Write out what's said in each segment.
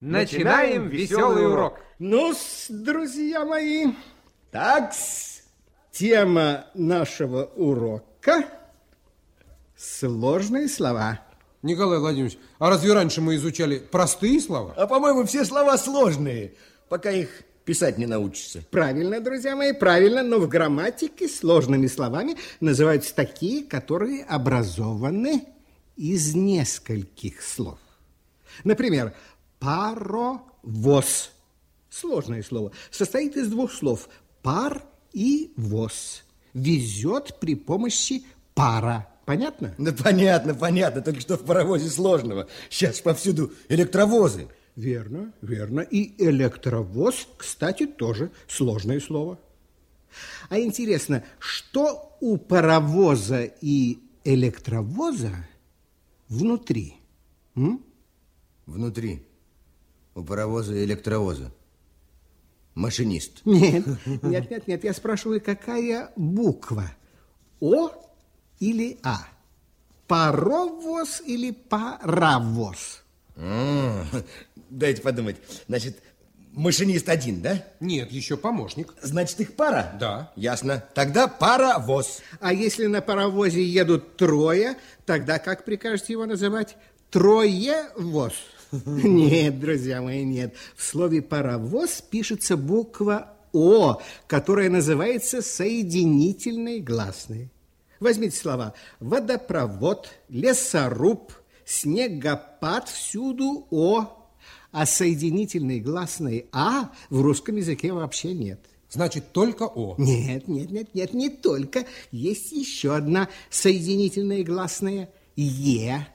Начинаем веселый урок. ну друзья мои, так тема нашего урока – сложные слова. Николай Владимирович, а разве раньше мы изучали простые слова? А, по-моему, все слова сложные, пока их писать не научишься. Правильно, друзья мои, правильно, но в грамматике сложными словами называются такие, которые образованы из нескольких слов. Например, паровоз. Сложное слово. Состоит из двух слов. Пар и воз. Везет при помощи пара. Понятно? Да понятно, понятно. Только что в паровозе сложного. Сейчас повсюду электровозы. Верно, верно. И электровоз, кстати, тоже сложное слово. А интересно, что у паровоза и электровоза внутри? М? Внутри. У паровоза и электровоза. Машинист. Нет, нет, нет, нет. Я спрашиваю, какая буква? О или А? Паровоз или паровоз? А, дайте подумать. Значит, машинист один, да? Нет, еще помощник. Значит, их пара? Да. Ясно. Тогда паровоз. А если на паровозе едут трое, тогда как прикажете его называть? Троевоз. Нет, друзья мои, нет. В слове паровоз пишется буква О, которая называется соединительной гласной. Возьмите слова водопровод, лесоруб, снегопад, всюду О. А соединительной гласной А в русском языке вообще нет. Значит, только О. Нет, нет, нет, нет, не только. Есть еще одна соединительная гласная Е.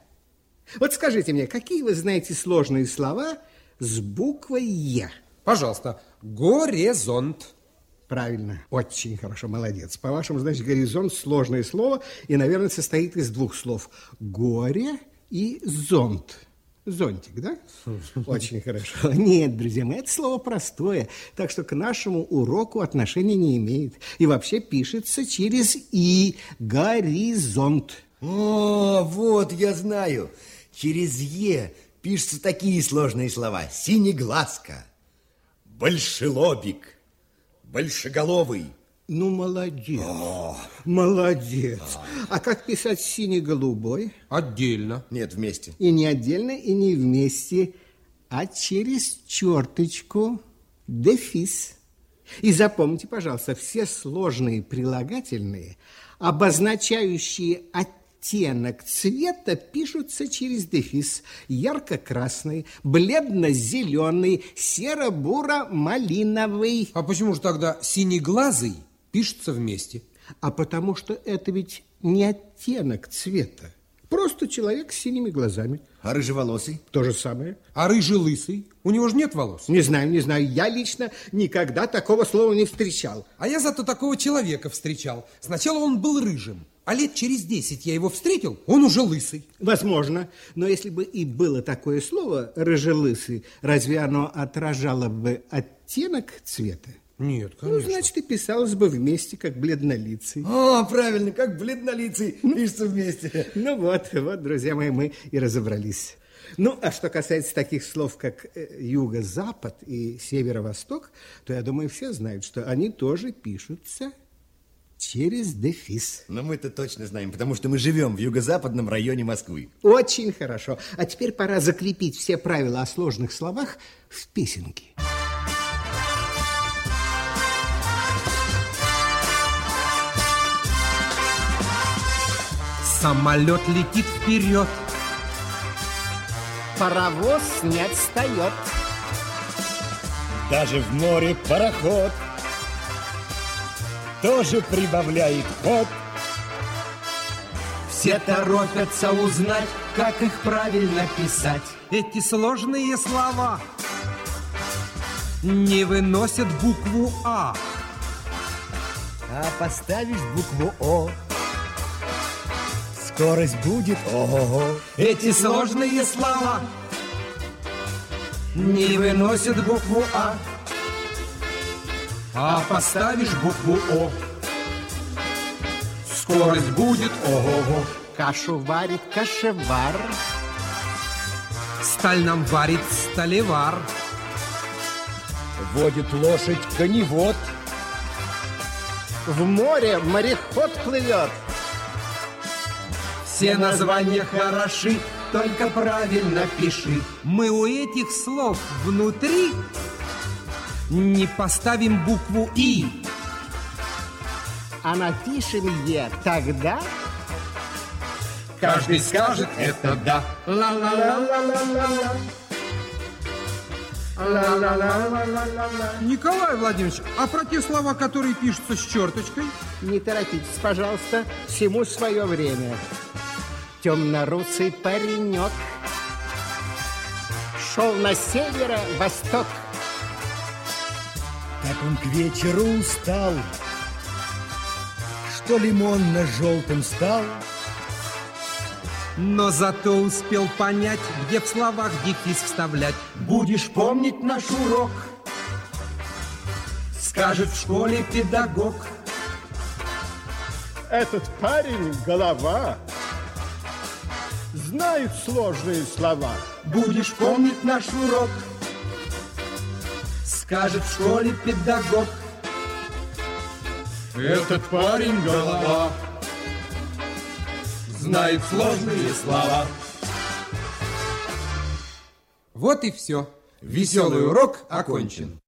Вот скажите мне, какие вы знаете сложные слова с буквой Е? Пожалуйста, горизонт. Правильно, очень хорошо, молодец. По-вашему, значит, горизонт сложное слово и, наверное, состоит из двух слов. Горе и зонт. Зонтик, да? Очень хорошо. Нет, друзья мои, это слово простое, так что к нашему уроку отношения не имеет. И вообще пишется через «и» – горизонт. О, вот, я знаю. Через «е» пишутся такие сложные слова. Синеглазка, большелобик, большеголовый. Ну, молодец. О. Молодец. А как писать синий-голубой? Отдельно. Нет, вместе. И не отдельно, и не вместе, а через черточку дефис. И запомните, пожалуйста, все сложные прилагательные, обозначающие оттенок, оттенок цвета пишутся через дефис. Ярко-красный, бледно-зеленый, серо-буро-малиновый. А почему же тогда синеглазый пишется вместе? А потому что это ведь не оттенок цвета. Просто человек с синими глазами. А рыжеволосый? То же самое. А рыжелысый? У него же нет волос. Не знаю, не знаю. Я лично никогда такого слова не встречал. А я зато такого человека встречал. Сначала он был рыжим, а лет через десять я его встретил, он уже лысый. Возможно. Но если бы и было такое слово «рыжелысый», разве оно отражало бы оттенок цвета? Нет, ну, конечно. Ну, значит, и писалось бы вместе, как бледнолицый. О, правильно, как бледнолицый ну, пишется вместе. Ну вот, вот, друзья мои, мы и разобрались. Ну, а что касается таких слов, как э, юго-запад и северо-восток, то, я думаю, все знают, что они тоже пишутся через дефис. Но мы-то точно знаем, потому что мы живем в юго-западном районе Москвы. Очень хорошо. А теперь пора закрепить все правила о сложных словах в песенке. Самолет летит вперед. Паровоз не отстает. Даже в море пароход тоже прибавляет ход. Все торопятся узнать, как их правильно писать. Эти сложные слова не выносят букву А. А поставишь букву О, скорость будет ого-го. Эти сложные слова не выносят букву А а поставишь букву О. Скорость будет ого-го. Кашу варит кашевар, Сталь нам варит сталевар. Водит лошадь коневод. В море мореход плывет. Все названия хороши, только правильно пиши. Мы у этих слов внутри не поставим букву «и». А напишем «е» тогда... Каждый скажет это да. Николай Владимирович, а про те слова, которые пишутся с черточкой? Не торопитесь, пожалуйста, всему свое время. Темнорусый паренек шел на северо-восток. Так он к вечеру устал, Что лимон на желтым стал. Но зато успел понять, где в словах дефис вставлять. Будешь помнить наш урок, скажет в школе педагог. Этот парень голова знает сложные слова. Будешь помнить наш урок, скажет в школе педагог. Этот парень голова знает сложные слова. Вот и все. Веселый урок окончен.